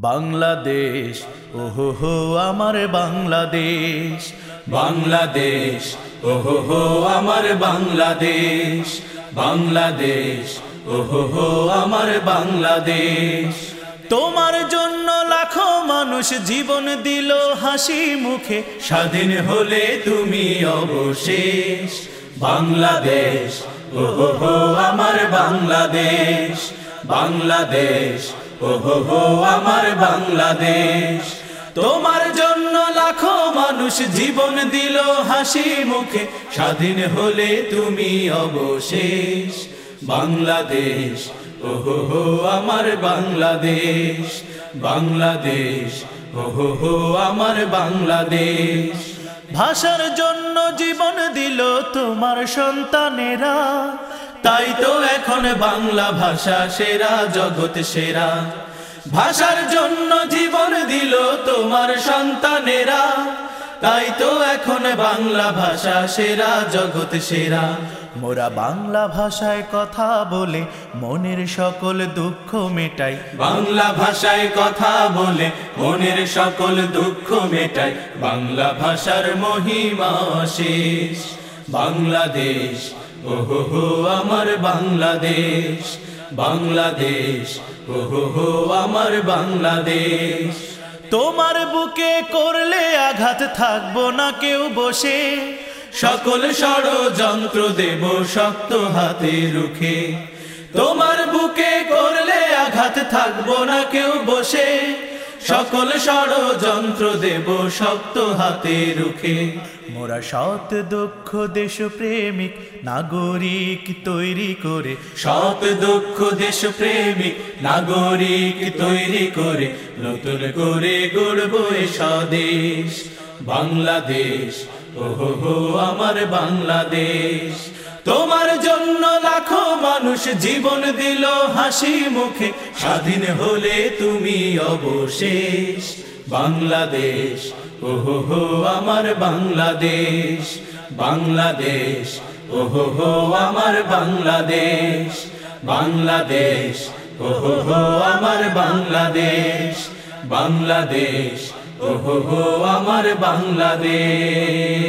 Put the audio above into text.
বাংলাদেশ ওহো হো আমার বাংলাদেশ। বাংলাদেশ ওহো হো আমার বাংলাদেশ। বাংলাদেশ ওহো হো আমার বাংলাদেশ। তোমার জন্য লাখো মানুষ জীবন দিল হাসি মুখে। স্বাধীন হলে তুমি অবশেষ। বাংলাদেশ ওহো হো আমার বাংলাদেশ। বাংলাদেশ। ওহো হো, আমার বাংলাদেশ। তোমার জন্য লাখো মানুষ জীবন দিল হাসি মুখে। স্বাধীন হলে তুমি অবশেষ। বাংলাদেশ, ওহো হো, আমার বাংলাদেশ। বাংলাদেশ, ওহো হো, আমার বাংলাদেশ। ভাষার জন্য জীবন দিল তোমার সন্তানেরা। তাই তো এখন বাংলা ভাষা সেরা, জগৎ সেরা। ভাষার জন্য জীবন দিল তোমার সন্তানেরা। তাই তো এখন বাংলা ভাষা সেরা, জগৎ সেরা। মোরা বাংলা ভাষায় কথা বলে মনের সকল দুঃখ মেটাই। বাংলা ভাষায় কথা বলে মনের সকল দুঃখ মেটাই। বাংলা ভাষার মহিমা শেষ বাংলাদেশ ওহো হো আমার বাংলাদেশ বাংলাদেশ। ওহো হো আমার বাংলাদেশ। তোমার বুকে করলে আঘাত থাকব না কেউ বসে। সকল ষড়যন্ত্র দেব শক্ত হাতে রুখে। তোমার বুকে করলে আঘাত থাকব না কেউ বসে। সকল ষড়যন্ত্র দেব শক্ত হাতে রুখে। মোরা সৎ দক্ষ দেশপ্রেমিক নাগরিক তৈরি করে। সৎ দুঃখ দেশ প্রেমিক নাগরিক তৈরি করে। নতুন করে গড়ব স্বদেশ। বাংলাদেশ ওহো হো আমার বাংলাদেশ। তোমার জন্য লাখো মানুষ জীবন দিল হাসি মুখে। স্বাধীন হলে তুমি অবশেষ। বাংলাদেশ, ওহো হো, আমার বাংলাদেশ। বাংলাদেশ, ওহো হো, আমার বাংলাদেশ। বাংলাদেশ, ওহো হো, আমার বাংলাদেশ। বাংলাদেশ, ওহো হো, আমার বাংলাদেশ।